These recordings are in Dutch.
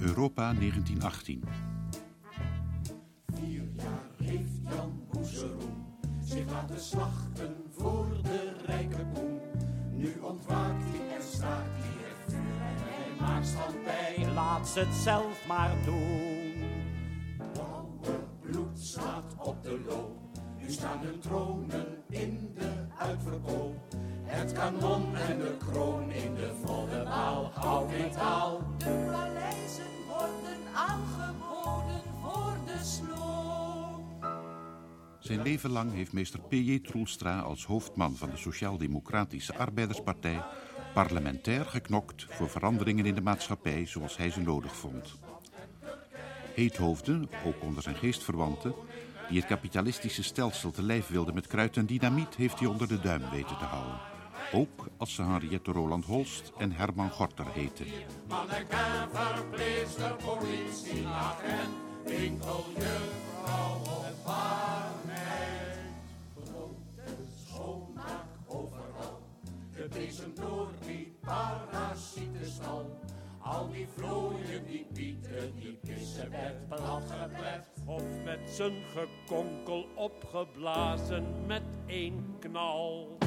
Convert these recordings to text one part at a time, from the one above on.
Europa 1918. Vier jaar heeft Jan Boezeroen zich laten slachten voor de rijke boem. Nu ontwaakt hij en staat hij het vuur en hij maakt stand bij. Laat ze het zelf maar doen. Blauwe bloed slaat op de loop. Nu staan hun tronen in de uitverkoop. Het kanon en de kroon in de volle waal. Hou metaal. Zijn leven lang heeft meester P.J. Troelstra als hoofdman van de Sociaal-Democratische Arbeiderspartij parlementair geknokt voor veranderingen in de maatschappij zoals hij ze nodig vond. Heethoofden, ook onder zijn geestverwanten, die het kapitalistische stelsel te lijf wilden met kruid en dynamiet, heeft hij onder de duim weten te houden. Ook als ze Henriette Roland Holst en Herman Gorter heten. Manneken, verpleegster, politieagent, winkeljuffrouw of Al die vlooien, die pieten, die pissen werd plat geplet. Of met zijn gekonkel opgeblazen met één knal.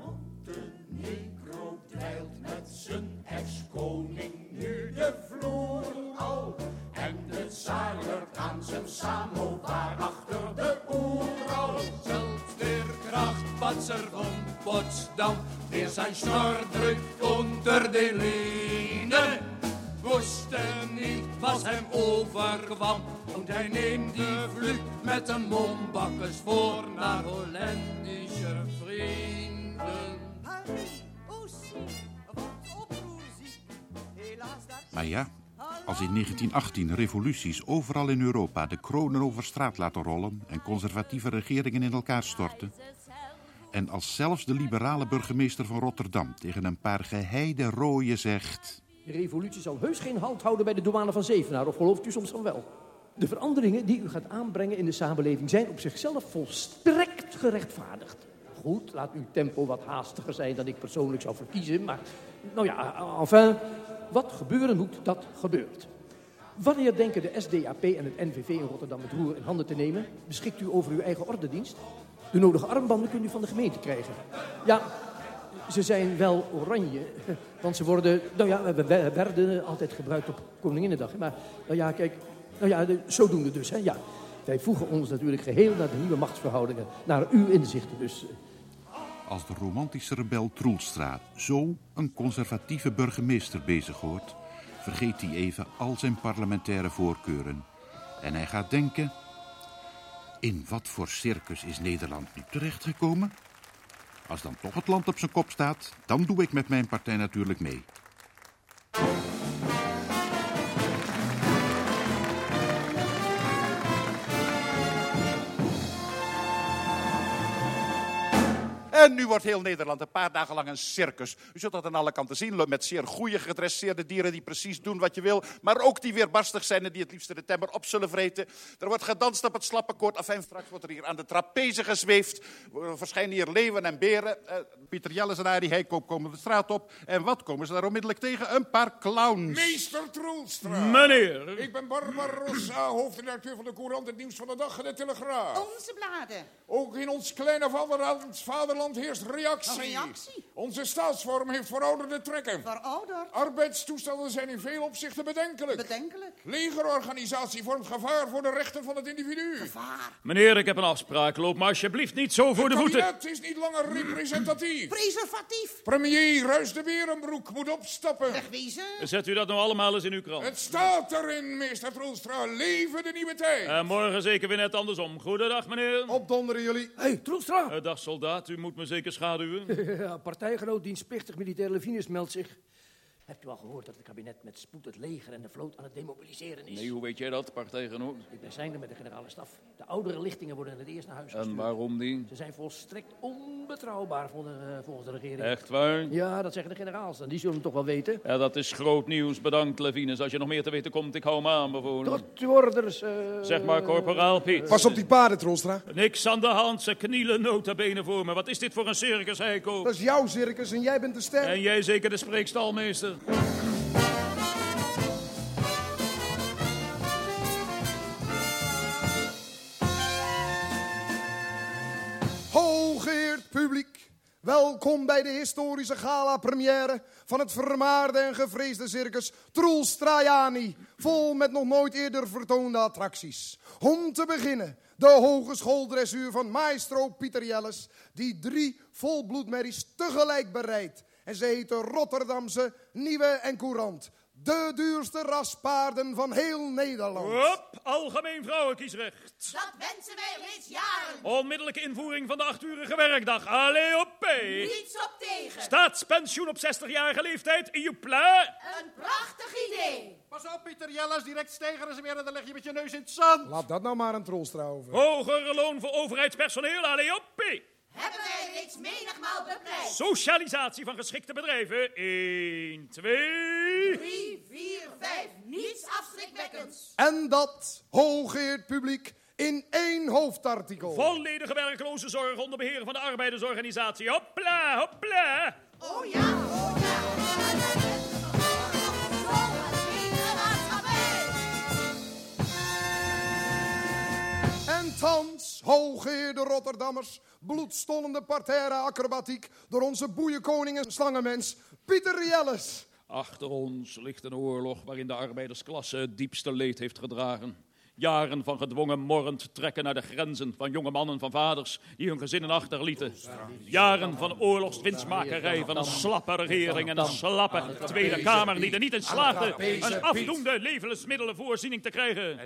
Montenegro dweilt met zijn ex-koning nu de vloer al. En de lurkt aan zijn samovar achter de oeral. Zelfs der Krachtpatser von Potsdam, der sein Schnorr drückt unter den Lehnen, wusste nicht, was hem overkwam. Und hij neemt die vlucht met de mombakkers voor naar Holländische vrienden. Maar ja, als in 1918 revoluties overal in Europa de kronen over straat laten rollen en conservatieve regeringen in elkaar storten, en als zelfs de liberale burgemeester van Rotterdam tegen een paar geheide rooien zegt... De revolutie zal heus geen halt houden bij de douane van Zevenaar, of gelooft u soms van wel? De veranderingen die u gaat aanbrengen in de samenleving zijn op zichzelf volstrekt gerechtvaardigd. Goed, laat uw tempo wat haastiger zijn dan ik persoonlijk zou verkiezen, maar nou ja, enfin, wat gebeuren moet, dat gebeurt. Wanneer denken de SDAP en het NVV in Rotterdam het roer in handen te nemen? Beschikt u over uw eigen ordendienst? De nodige armbanden kunt u van de gemeente krijgen. Ja, ze zijn wel oranje, want ze worden, nou ja, we- we werden altijd gebruikt op Koninginnedag. Maar, nou ja, kijk, nou ja, zodoende dus, hè, ja. Wij voegen ons natuurlijk geheel naar de nieuwe machtsverhoudingen, naar uw inzichten dus. Als de romantische rebel Troelstra zo een conservatieve burgemeester bezig hoort, vergeet hij even al zijn parlementaire voorkeuren. En hij gaat denken: in wat voor circus is Nederland nu terechtgekomen? Als dan toch het land op zijn kop staat, dan doe ik met mijn partij natuurlijk mee. En nu wordt heel Nederland een paar dagen lang een circus. U zult dat aan alle kanten zien, met zeer goede gedresseerde dieren die precies doen wat je wil, maar ook die weerbarstig zijn en die het liefst de temmer op zullen vreten. Er wordt gedanst op het slappenkoord, afijn, straks wordt er hier aan de trapeze gezweefd. Er verschijnen hier leeuwen en beren. Eh, Pieter Jelles en Arie Heikoop komen de straat op. En wat komen ze daar onmiddellijk tegen? Een paar clowns. Meester Troelstra. Meneer. Ik ben Barbarossa, hoofdredacteur van de Courant, het nieuws van de dag en de Telegraaf. Onze bladen. Ook in ons kleine vaderland, vaderland heerst reactie. Een reactie? Onze staatsvorm heeft verouderde trekken. Verouderd. Arbeidstoestanden zijn in veel opzichten bedenkelijk. Bedenkelijk. Legerorganisatie vormt gevaar voor de rechten van het individu. Gevaar. Meneer, ik heb een afspraak. Loop maar alsjeblieft niet zo voor de Het voeten. kabinet is niet langer representatief. Preservatief. Premier Ruis de Berenbroek moet opstappen. Wegwezen. Zet u dat nou allemaal eens in uw krant. Het staat erin, meester Troelstra. Leven de nieuwe tijd. En morgen zeker weer net andersom. Goedendag, meneer. Opdonderen jullie. Hé, hey, Troelstra! Eh, dag, soldaat. U moet me zeker schaduwen. Ja, partijgenoot dienstplichtig militair Levinus meldt zich. Hebt u al gehoord dat het kabinet met spoed het leger en de vloot aan het demobiliseren is? Nee, hoe weet jij dat, partijgenoot? Ik ben zijnde met de generale staf. De oudere lichtingen worden in het eerst naar huis En gestuurd. waarom die? Ze zijn volstrekt onbetrouwbaar volgens de, eh, volgens de regering. Echt waar? Ja, dat zeggen de generaals dan. Die zullen het toch wel weten. Ja, dat is groot nieuws. Bedankt, Levinus. Als je nog meer te weten komt, ik hou me aan, bevolen. Tot uw orders. eh, Zeg maar, corporaal Piet. Pas op die paarden, Troelstra. Niks aan de hand. Ze knielen nota bene voor me. Wat is dit voor een circus, Heiko? Dat is jouw circus en jij bent de ster. En jij zeker de spreekstalmeester. Peter. Hooggeerd publiek, welkom bij de historische gala-première van het vermaarde en gevreesde circus Troel Strajani. Vol met nog nooit eerder vertoonde attracties. Om te beginnen de hogeschooldressuur van maestro Pieter Jelles, die drie volbloedmerries tegelijk bereidt en ze heten Rotterdamse Nieuwe en Courant. De duurste raspaarden van heel Nederland. Hop, algemeen vrouwenkiesrecht. Dat wensen wij reeds jaren. Onmiddellijke invoering van de achturige werkdag. Allee op Niets op tegen. Staatspensioen op 60-jarige leeftijd. Joepla. Een prachtig idee. Pas op, Pieter Jelles, direct stijgeren ze weer en dan leg je met je neus in het zand. Laat dat nou maar een Troelstra over. Hoger loon voor overheidspersoneel. Allee op Hebben wij reeds menigmaal bepleit. Socialisatie van geschikte bedrijven. 1, 2... 3, 4, 5. Niets afschrikwekkends. En dat, hooggeëerd publiek, in één hoofdartikel. Volledige werkloze zorg onder beheer van de arbeidersorganisatie. Hopla, hopla. Oh ja, oh ja. Thans, hooggeëerde Rotterdammers, bloedstollende parterre acrobatiek door onze boeienkoning en slangenmens Pieter Jelles. Achter ons ligt een oorlog waarin de arbeidersklasse het diepste leed heeft gedragen. Jaren van gedwongen morrend trekken naar de grenzen van jonge mannen van vaders die hun gezinnen achterlieten. Jaren van oorlogswinstmakerij van een slappe regering en een slappe Tweede Kamer die er niet in slaagde een afdoende levensmiddelenvoorziening te krijgen.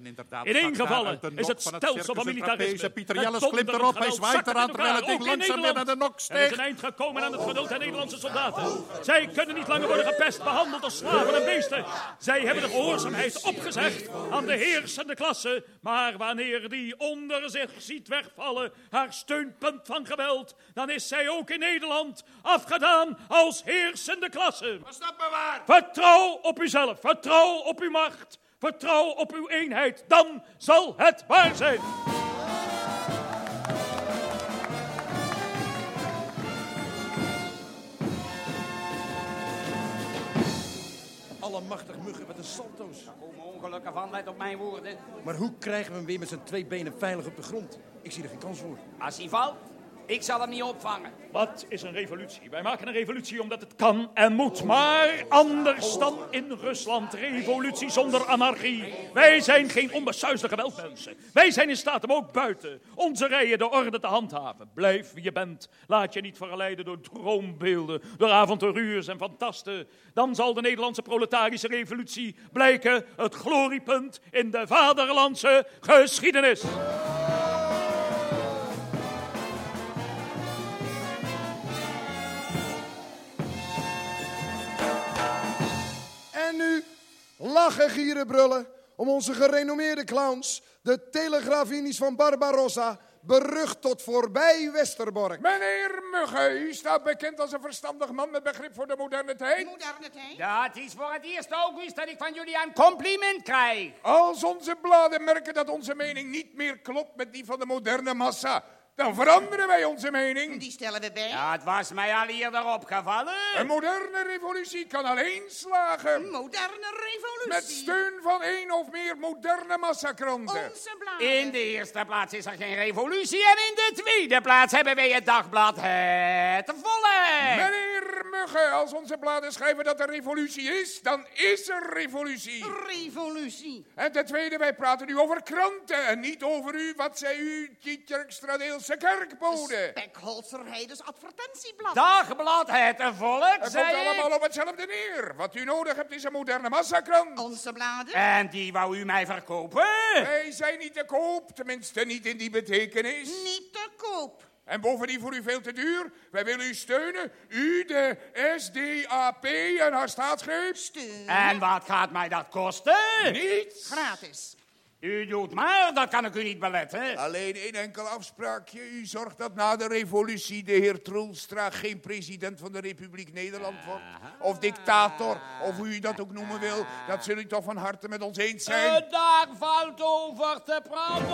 In één geval is het stelsel van militarisme. Pieter Jelles klimt erop, hij zwaait eraan terwijl het ding langzaam weer naar de nok Er is een eind gekomen aan het geduld der Nederlandse soldaten. Zij kunnen niet langer worden gepest, behandeld als slaven en beesten. Zij hebben de gehoorzaamheid opgezegd aan de heersende klasse. Maar wanneer die onder zich ziet wegvallen, haar steunpunt van geweld, dan is zij ook in Nederland afgedaan als heersende klasse. Maar waar. Vertrouw op uzelf, vertrouw op uw macht, vertrouw op uw eenheid. Dan zal het waar zijn. Allemachtig muggen met een salto's. Komen ongelukken van, let op mijn woorden. Maar hoe krijgen we hem weer met zijn twee benen veilig op de grond? Ik zie er geen kans voor. Als hij valt, ik zal hem niet opvangen. Wat is een revolutie? Wij maken een revolutie omdat het kan en moet. Maar anders dan in Rusland. Revolutie zonder anarchie. Wij zijn geen onbesuisde geweldmensen. Wij zijn in staat om ook buiten onze rijen de orde te handhaven. Blijf wie je bent. Laat je niet verleiden door droombeelden, door avonturiers en fantasten. Dan zal de Nederlandse proletarische revolutie blijken het gloriepunt in de vaderlandse geschiedenis. Lachen, gieren, brullen om onze gerenommeerde clowns, de telegrafinies van Barbarossa, berucht tot voorbij Westerbork. Meneer Mugge, u staat bekend als een verstandig man met begrip voor de moderne tijd. Moderne tijd. Dat is voor het eerste augustus dat ik van jullie een compliment krijg. Als onze bladen merken dat onze mening niet meer klopt met die van de moderne massa, dan veranderen wij onze mening. Die stellen we bij. Ja, het was mij al eerder opgevallen. Een moderne revolutie kan alleen slagen Moderne revolutie. met steun van één of meer moderne massakranten. Onze bladen. In de eerste plaats is er geen revolutie en in de tweede plaats hebben wij het dagblad Het Volle. Meneer Mugge, als onze bladen schrijven dat er revolutie is, dan is er revolutie. Revolutie. En ten tweede, wij praten nu over kranten en niet over u, wat zei u, Tietjerkstradeelse kerkbode. Spekholzer Heides advertentieblad. Dagblad Het Volk, Het komt allemaal op hetzelfde neer. Wat u nodig hebt is een moderne massakrant. Onze bladen. En die wou u mij verkopen? Wij zijn niet te koop, tenminste niet in die betekenis. Niet te koop. En bovendien voor u veel te duur. Wij willen u steunen. U, de SDAP en haar staatsgreep. Steun. En wat gaat mij dat kosten? Niets. Gratis. U doet maar, dat kan ik u niet beletten. Alleen één enkel afspraakje. U zorgt dat na de revolutie de heer Troelstra geen president van de Republiek Nederland wordt. Of dictator, of hoe u dat ook noemen wil. Dat zult u toch van harte met ons eens zijn. Uh, daar valt over te praten.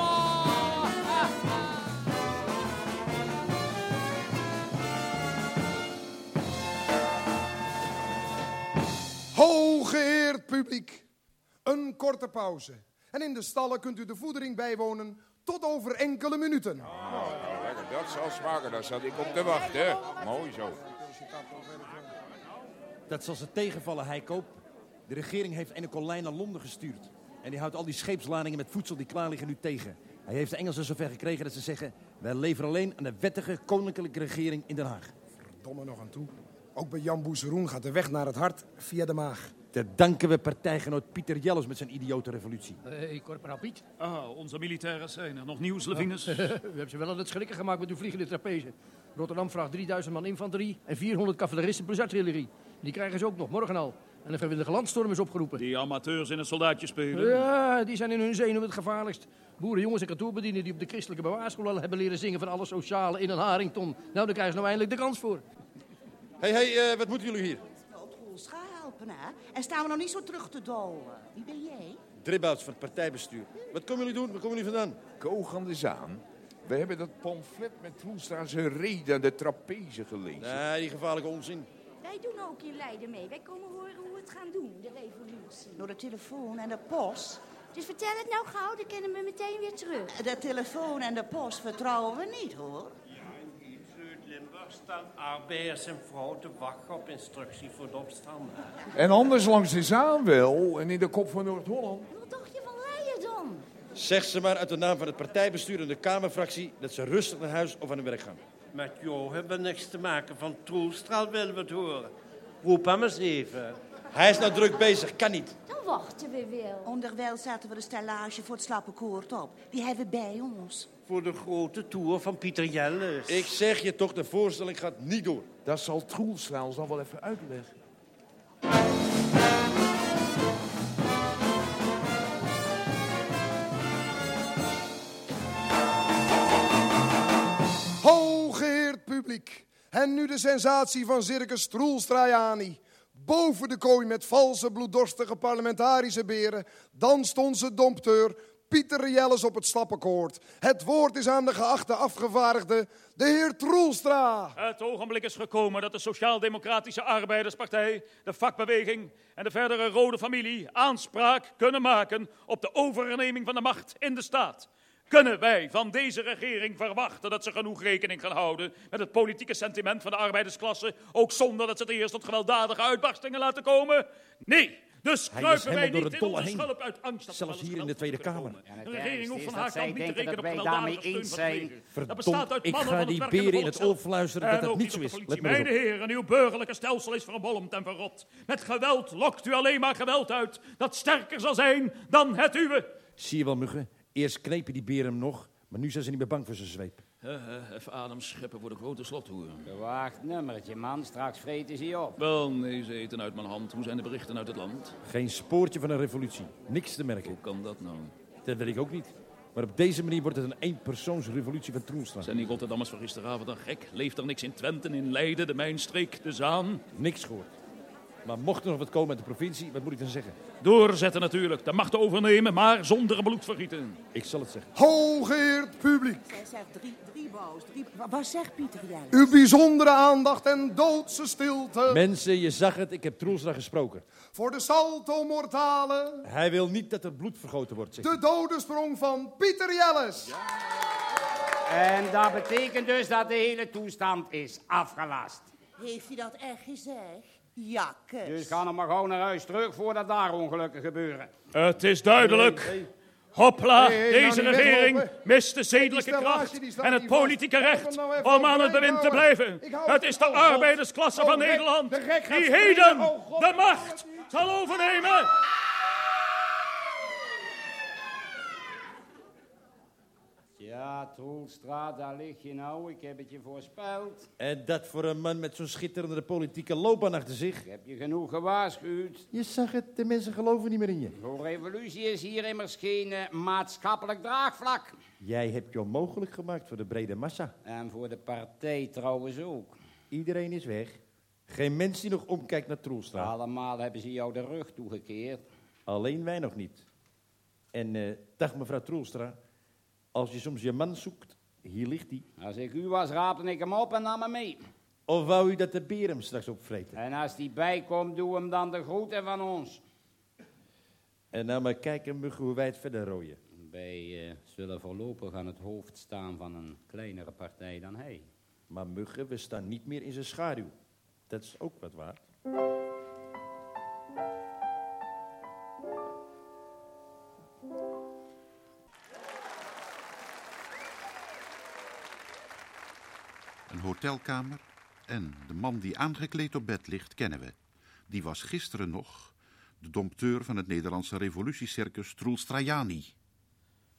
Hooggeëerd publiek, een korte pauze. En in de stallen kunt u de voedering bijwonen tot over enkele minuten. Dat zal smaken, daar zat ik op te wachten. Mooi zo. Dat zal ze tegenvallen, Heiko. De regering heeft een kolijn naar Londen gestuurd. En die houdt al die scheepsladingen met voedsel die klaar liggen nu tegen. Hij heeft de Engelsen zover gekregen dat ze zeggen... wij leveren alleen aan de wettige koninklijke regering in Den Haag. Verdomme nog aan toe. Ook bij Jan Boezeroen gaat de weg naar het hart via de maag. Daar danken we partijgenoot Pieter Jelles met zijn idiote revolutie. Hé, corporaal Piet. Ah, onze militairen zijn er. Nog nieuws, Levinus? We hebben ze wel aan het schrikken gemaakt met uw vliegende trapeze. Rotterdam vraagt 3000 man infanterie en 400 cavaleristen plus artillerie. Die krijgen ze ook nog, morgen al. En een vrijwillige landstorm is opgeroepen. Die amateurs in het soldaatje spelen. Ja, die zijn in hun zenuwen het gevaarlijkst. Boerenjongens en kantoorbedienden die op de christelijke bewaarschool al hebben leren zingen van alle sociale in een Harington. Nou, daar krijgen ze nou eindelijk de kans voor. Hé, hey, hey, wat moeten jullie hier? Troelstra helpen, hè? En staan we nog niet zo terug te dolen. Wie ben jij? Dribouts van het partijbestuur. Wat komen jullie doen? Waar komen jullie vandaan? Koog aan de Zaan. We hebben dat pamflet met Troelstra's reden aan de trapeze gelezen. Nee, die gevaarlijke onzin. Wij doen ook in Leiden mee. Wij komen horen hoe we het gaan doen, de revolutie. Door de telefoon en de post. Dus vertel het nou gauw, dan kennen we meteen weer terug. De telefoon en de post vertrouwen we niet, hoor. Staan arbeiders en vrouwen te wachten op instructie voor de opstanden. En anders langs de Zaan wel. En in de kop van Noord-Holland. Wat dacht je van Leiden dan? Zeg ze maar uit de naam van het partijbestuur en de Kamerfractie... dat ze rustig naar huis of aan hun werk gaan. Met jou hebben we niks te maken. Van Troelstraal willen we het horen. Roep hem eens even. Hij is nou druk bezig, kan niet. Dan wachten we wel. Onderwijl zetten we de stellage voor het slappe koord op. Die hebben we bij ons. Voor de grote tour van Pieter Jelles. Ik zeg je toch, de voorstelling gaat niet door. Dat zal Troelstra ons al wel even uitleggen. Hooggeheerd publiek. En nu de sensatie van Circus Troelstrajani. Boven de kooi met valse bloeddorstige parlementarische beren danst onze dompteur Pieter Jelles op het stappenkoord. Het woord is aan de geachte afgevaardigde, de heer Troelstra. Het ogenblik is gekomen dat de Sociaal-Democratische Arbeiderspartij, de vakbeweging en de verdere rode familie aanspraak kunnen maken op de overneming van de macht in de staat. Kunnen wij van deze regering verwachten dat ze genoeg rekening gaan houden met het politieke sentiment van de arbeidersklasse, ook zonder dat ze het eerst tot gewelddadige uitbarstingen laten komen? Nee, dus Hij is kruipen wij niet in dolle onze heen. schulp uit angst dat Zelfs hier in de Tweede Kamer. De regering hoeft van haar kant niet te rekenen dat op wij gewelddadige daarmee steun zijn. Dat bestaat uit ik mannen ga van die beren in het oor fluisteren dat dat En niet ook zo is. op de Let Mijn heren, uw burgerlijke stelsel is verbolmd en verrot. Met geweld lokt u alleen maar geweld uit dat sterker zal zijn dan het uwe. Zie je wel, muggen? Eerst knepen die beren hem nog, maar nu zijn ze niet meer bang voor zijn zweep. even adem scheppen voor de grote slothoer. Wacht nummertje, man. Straks vreten ze je op. Wel, nee, ze eten uit mijn hand. Hoe zijn de berichten uit het land? Geen spoortje van een revolutie. Niks te merken. Hoe kan dat nou? Dat weet ik ook niet. Maar op deze manier wordt het een eenpersoonsrevolutie van Troelstra. Zijn die Rotterdammers van gisteravond dan gek? Leeft er niks in Twente, in Leiden, de Mijnstreek, de Zaan? Niks gehoord. Maar mocht er nog wat komen uit de provincie, wat moet ik dan zeggen? Doorzetten natuurlijk, de macht overnemen, maar zonder bloedvergieten. Ik zal het zeggen. Hooggeheerd publiek. Zij zegt drie, drie boos. Drie... Wa- Wat zegt Pieter Jelle? Uw bijzondere aandacht en doodse stilte. Mensen, je zag het, ik heb Troelstra gesproken. Voor de salto mortale. Hij wil niet dat er bloed vergoten wordt, zegt De dodensprong van Pieter Jelles. En dat betekent dus dat de hele toestand is afgelast. Heeft hij dat echt gezegd? Jakkes. Dus ga nog maar gewoon naar huis terug voordat daar ongelukken gebeuren. Het is duidelijk. Hopla, Hey, hey, nou deze regering weglopen. mist de zedelijke kracht en het politieke recht nou om aan het bewind te blijven. Het is de oh, arbeidersklasse Oh, van. Nederland die heden Oh, God. de macht zal overnemen. Ja, Troelstra, daar lig je nou. Ik heb het je voorspeld. En dat voor een man met zo'n schitterende politieke loopbaan achter zich. Ik heb je genoeg gewaarschuwd. Je zag het, de mensen geloven niet meer in je. Voor revolutie is hier immers geen eh, maatschappelijk draagvlak. Jij hebt je onmogelijk gemaakt voor de brede massa. En voor de partij trouwens ook. Iedereen is weg. Geen mens die nog omkijkt naar Troelstra. Allemaal hebben ze jou de rug toegekeerd. Alleen wij nog niet. En eh, dag mevrouw Troelstra, als je soms je man zoekt, hier ligt hij. Als ik u was, raapte ik hem op en nam hem mee. Of wou u dat de beer hem straks opvreten? En als die bijkomt, doe hem dan de groeten van ons. En nou maar kijken, muggen, hoe wij het verder rooien. Wij eh, zullen voorlopig aan het hoofd staan van een kleinere partij dan hij. Maar Muggen, we staan niet meer in zijn schaduw. Dat is ook wat waard. Hotelkamer en de man die aangekleed op bed ligt kennen we. Die was gisteren nog de dompteur van het Nederlandse revolutiecircus Troels Trajani.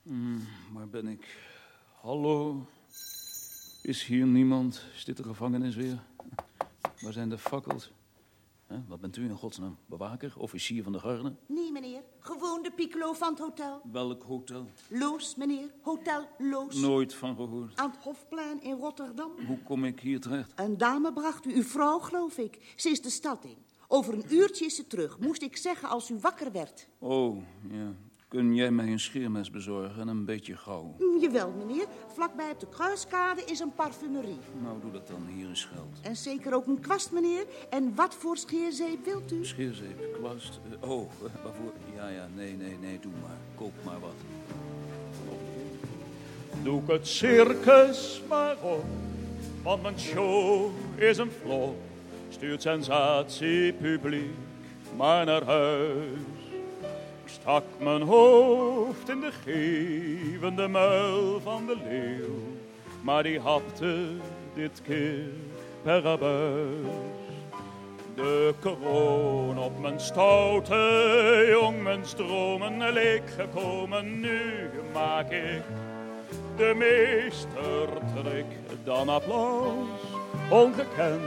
Hmm, waar ben ik? Hallo? Is hier niemand? Is dit de gevangenis weer? Waar zijn de fakkels? Wat bent u in godsnaam? Bewaker? Officier van de garde? Nee, meneer. Gewoon de piccolo van het hotel. Welk hotel? Loos, meneer. Hotel Loos. Nooit van gehoord. Aan het Hofplein in Rotterdam. Hoe kom ik hier terecht? Een dame bracht u, uw vrouw, geloof ik. Ze is de stad in. Over een uurtje is ze terug, moest ik zeggen als u wakker werd. Oh, ja. Kun jij mij een scheermes bezorgen en een beetje gauw? Hm, Jawel, meneer. Vlakbij op de Kruiskade is een parfumerie. Nou, doe dat dan. Hier is geld. En zeker ook een kwast, meneer. En wat voor scheerzeep wilt u? Scheerzeep, kwast. eh, oh, eh, waarvoor? Ja, ja, nee, nee, nee, doe maar. Koop maar wat. Doe ik het circus maar op, want mijn show is een flop. Stuurt sensatiepubliek maar naar huis. Stak mijn hoofd in de gevende muil van de leeuw, maar die hapte dit keer per abuis. De kroon op mijn stoute jongmensdromen leek gekomen, nu maak ik de meestertrik, dan applaus, ongekend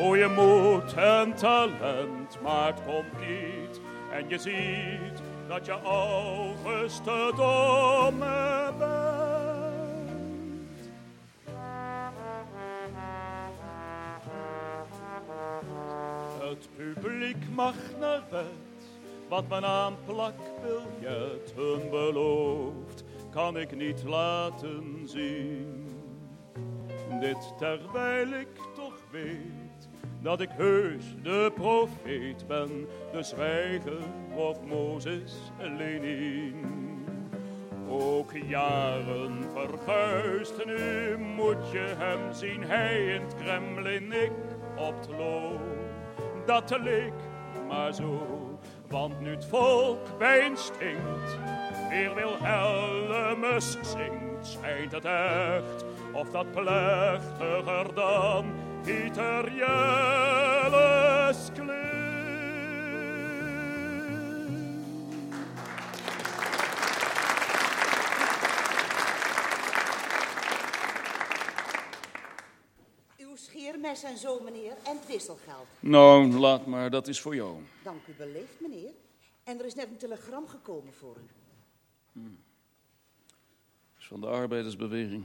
voor je moed en talent, maar het komt niet en je ziet dat je ouders te domme bent. Het publiek mag naar bed, wat men aan plakbiljetten belooft, kan ik niet laten zien. Dit terwijl ik toch weet dat ik heus de profeet ben, de zwijger of Mozes Lenin. Ook jaren verguisd, nu moet je hem zien, hij in het Kremlin, ik op het loo. Dat leek maar zo, want nu het volk bij instinct weer Wilhelmus zingt, schijnt het echt, of dat plechtiger dan Pieter Jelles. Uw scheermes en zo, meneer. En het wisselgeld. Nou, laat maar, dat is voor jou. Dank u beleefd, meneer. En er is net een telegram gekomen voor u. is van de arbeidersbeweging.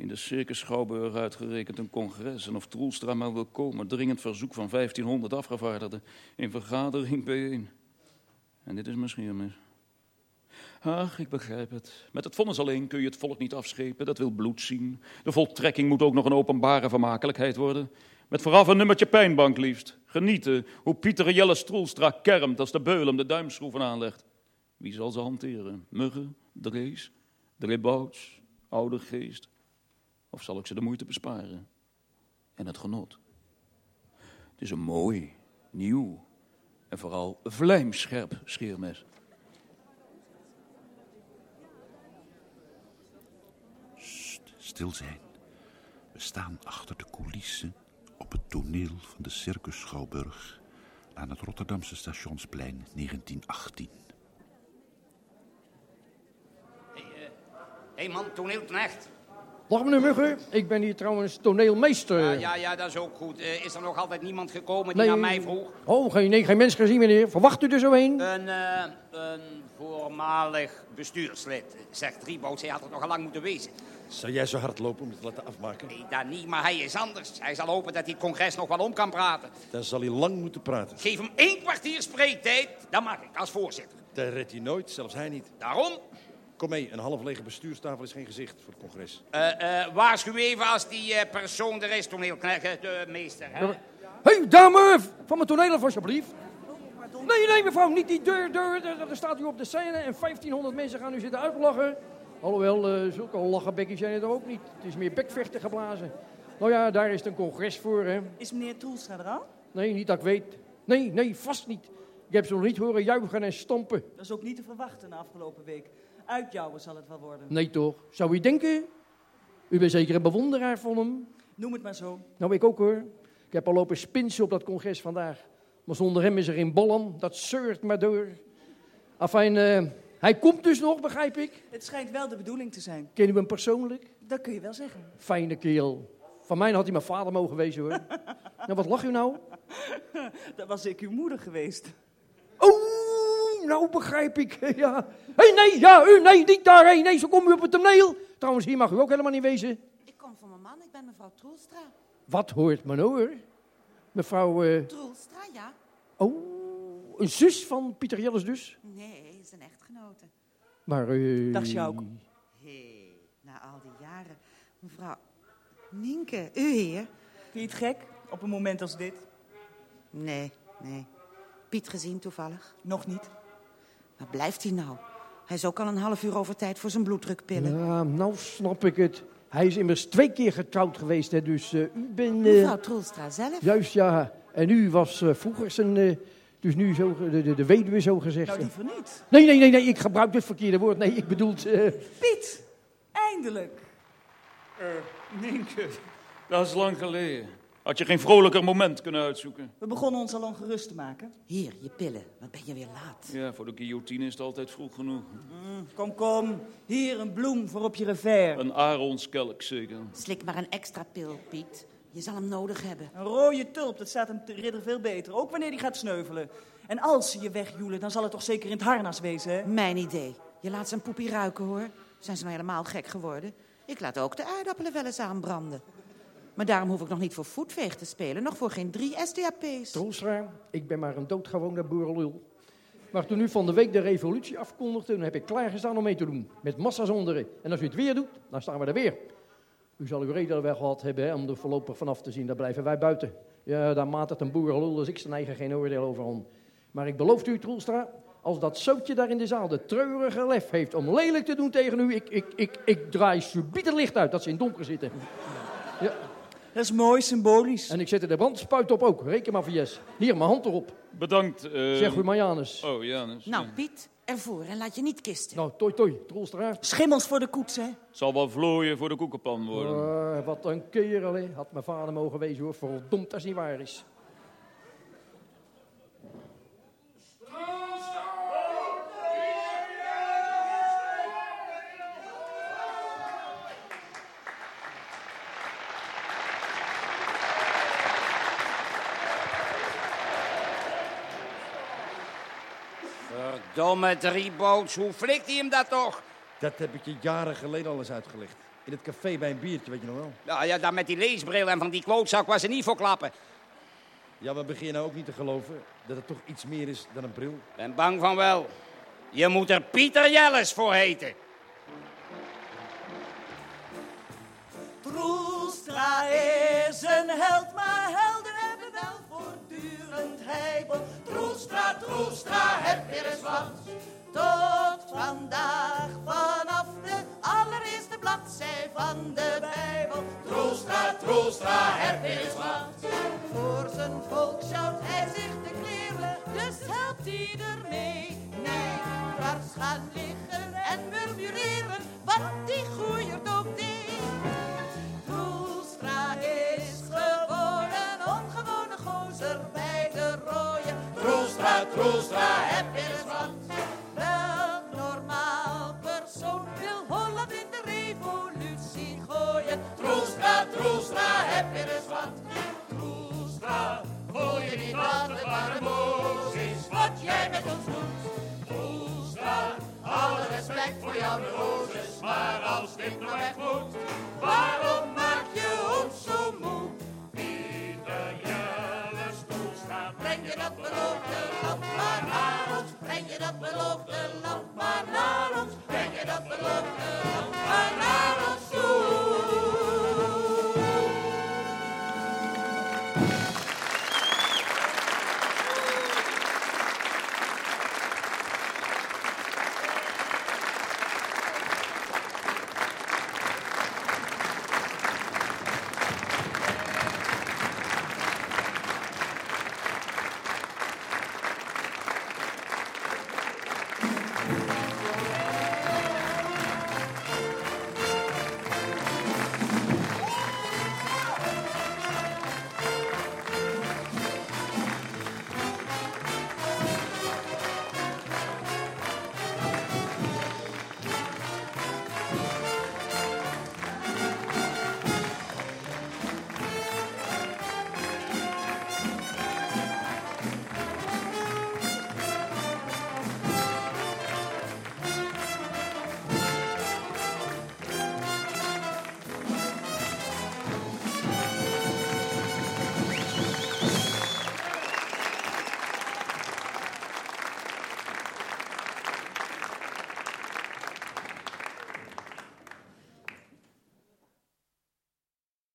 In de Circus Schouwburg uitgerekend een congres. En of Troelstra maar wil komen, dringend verzoek van 1500 afgevaardigden in vergadering bijeen. En dit is misschien mis. Ach, ik begrijp het. Met het vonnis alleen kun je het volk niet afschepen. Dat wil bloed zien. De voltrekking moet ook nog een openbare vermakelijkheid worden. Met vooraf een nummertje pijnbank liefst. Genieten hoe Pieter Jelle Stroelstra kermt als de beul hem de duimschroeven aanlegt. Wie zal ze hanteren? Muggen, Drees, Drebouts, Oude Geest? Of zal ik ze de moeite besparen? En het genot. Het is een mooi, nieuw en vooral vlijmscherp scheermes. Stil zijn. We staan achter de coulissen op het toneel van de Circus Schouwburg aan het Rotterdamse Stationsplein 1918. Hé hey man, toneelknecht. Dag meneer Muggen, ik ben hier trouwens toneelmeester. Ja, ja, ja, dat is ook goed. Eh, is er nog altijd niemand gekomen die Nee. naar mij vroeg? Oh, geen, nee, geen mens gezien meneer. Verwacht u er zo een? Een, eh, een voormalig bestuurslid, zegt Rieboud. Hij had het nog al lang moeten wezen. Zou jij zo hard lopen om het te laten afmaken? Nee, dat niet, maar hij is anders. Hij zal hopen dat hij het congres nog wel om kan praten. Dan zal hij lang moeten praten. Geef hem één kwartier spreektijd, dan mag ik als voorzitter. Dat redt hij nooit, zelfs hij niet. Daarom, Kom mee, een half lege bestuurstafel is geen gezicht voor het congres. eh, eh, waarschuw even als die eh, persoon er is, toneelknecht, de meester. Hè? Hé, hey, dame, van mijn toneel af alsjeblieft. Nee, nee, mevrouw, niet die deur, deur. Daar, daar staat u op de scène en 1500 mensen gaan u zitten uitlachen. Alhoewel, eh zulke lachenbekjes zijn het er ook niet. Het is meer bekvechten geblazen. Nou ja, daar is het een congres voor, hè. Is meneer Troelstra er al? Nee, niet dat ik weet. Nee, nee, vast niet. Ik heb ze nog niet horen juichen en stampen. Dat is ook niet te verwachten de afgelopen week. Uitjouwen zal het wel worden. Nee toch? Zou u denken? U bent zeker een bewonderaar van hem? Noem het maar zo. Nou, ik ook hoor. Ik heb al lopen spinsen op dat congres vandaag. Maar zonder hem is er geen ballen. Dat zeurt maar door. Afijn, eh, hij komt dus nog, begrijp ik. Het schijnt wel de bedoeling te zijn. Kennen we hem persoonlijk? Dat kun je wel zeggen. Fijne kerel. Van mij had hij mijn vader mogen wezen hoor. nou, wat lach u nou? Dat was ik uw moeder geweest. Oh, nou begrijp ik. ja. Hé, hey, nee, ja, u, nee, niet daar. Hey, nee, zo kom u op het toneel. Trouwens, hier mag u ook helemaal niet wezen. Ik kom van mijn man, ik ben mevrouw Troelstra. Wat hoort men hoor? Mevrouw, eh, Troelstra, ja? oh, een zus van Pieter Jelles dus? Nee, is een echtgenote. Maar, eh... Dag Sjouk. Hé, na al die jaren. Mevrouw Nienke, u hier? Vind je het gek op een moment als dit? Nee, nee. Piet gezien toevallig? Nog niet. Waar blijft hij nou? Hij is ook al een half uur over tijd voor zijn bloeddrukpillen. Ja, nou snap ik het. Hij is immers twee keer getrouwd geweest, hè, dus eh, u bent... eh, Mevrouw Troelstra zelf? Juist, ja. En u was eh, vroeger zijn... eh, dus nu zo, de, de, de weduwe, zo gezegd. Nou, liever niet. Nee, nee, nee, nee, ik gebruik het verkeerde woord. Nee, ik bedoel... eh, Piet, eindelijk. Eh, Nienke, dat is lang geleden. Had je geen vrolijker moment kunnen uitzoeken? We begonnen ons al ongerust te maken. Hier, je pillen. Wat ben je weer laat. Ja, voor de guillotine is het altijd vroeg genoeg. Mm, kom, kom. Hier een bloem voor op je revers. Een aronskelk zeker. Slik maar een extra pil, Piet. Je zal hem nodig hebben. Een rode tulp, dat staat hem te ridder veel beter. Ook wanneer hij gaat sneuvelen. En als ze je wegjoelen, dan zal het toch zeker in het harnas wezen, hè? Mijn idee. Je laat zijn poepie ruiken, hoor. Zijn ze nou helemaal gek geworden? Ik laat ook de aardappelen wel eens aanbranden. Maar daarom hoef ik nog niet voor voetveeg te spelen. Nog voor geen drie SDAP's. Troelstra, ik ben maar een doodgewone boerenlul. Maar toen u van de week de revolutie afkondigde, dan heb ik klaargestaan om mee te doen. Met massa's onderen. En als u het weer doet, dan staan we er weer. U zal uw reden wel gehad hebben om er voorlopig vanaf te zien. Daar blijven wij buiten. Ja, daar maat het een boerenlul, dus ik zijn eigen geen oordeel over om. Maar ik beloof u, Troelstra, als dat zootje daar in de zaal de treurige lef heeft om lelijk te doen tegen u, ik, ik, ik, ik draai subiet het licht uit dat ze in donker zitten. Ja. Dat is mooi, symbolisch. En ik zet er de brandspuit op ook. Reken maar voor yes. Hier, mijn hand erop. Bedankt. eh, Zeg u maar Janus. Oh, Janus. Nou, Piet, ervoor en laat je niet kisten. Nou, toi toi, Troelstra. Schimmels voor de koets, hè? Zal wel vlooien voor de koekenpan worden. Eh, wat een kerel, hè. Had mijn vader mogen wezen, hoor. Verdomd als niet waar is. Verdomme drieboots, hoe flikt hij hem dat toch? Dat heb ik je jaren geleden al eens uitgelegd. In het café bij een biertje, weet je nog wel. Nou ja, dan met die leesbril en van die klootzak was er niet voor klappen. Ja, maar begin je nou ook niet te geloven dat het toch iets meer is dan een bril? Ben bang van wel. Je moet er Pieter Jelles voor heten. Troelstra is een held, maar helden Tot vandaag, vanaf de allereerste bladzij van de Bijbel. Troelstra, heb weer eens wat. Voor zijn volk sjouwt hij zich te kleren, dus helpt hij ermee. Nee, dwars Různá happiness vat, různá, tvůj vítla, tvar můžeš, vat je nekonzumovat.